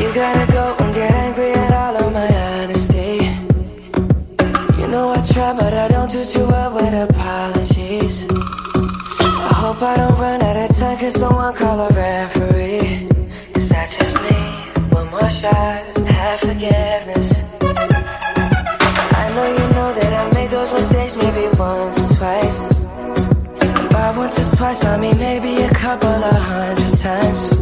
You gotta go and get angry at all of my honesty. You know I try, but I don't do too well with apologies. I hope I don't run out of time, cause someone call a referee. Cause I just need one more shot, have forgiveness. I know you know that I made those mistakes maybe once or twice. Once or twice, I mean maybe a couple of hundred times.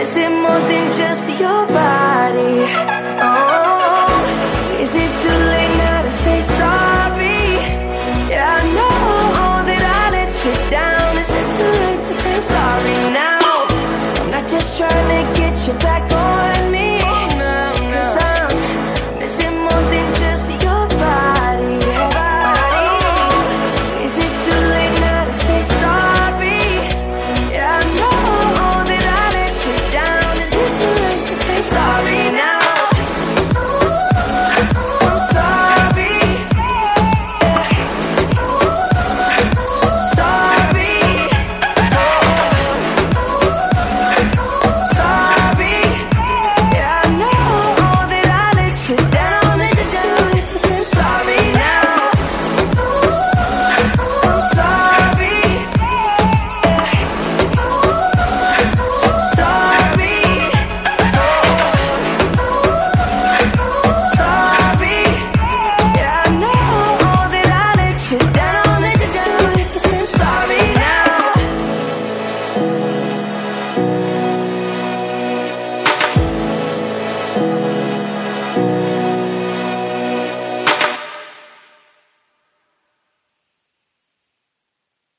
Missing more than just your body. Oh.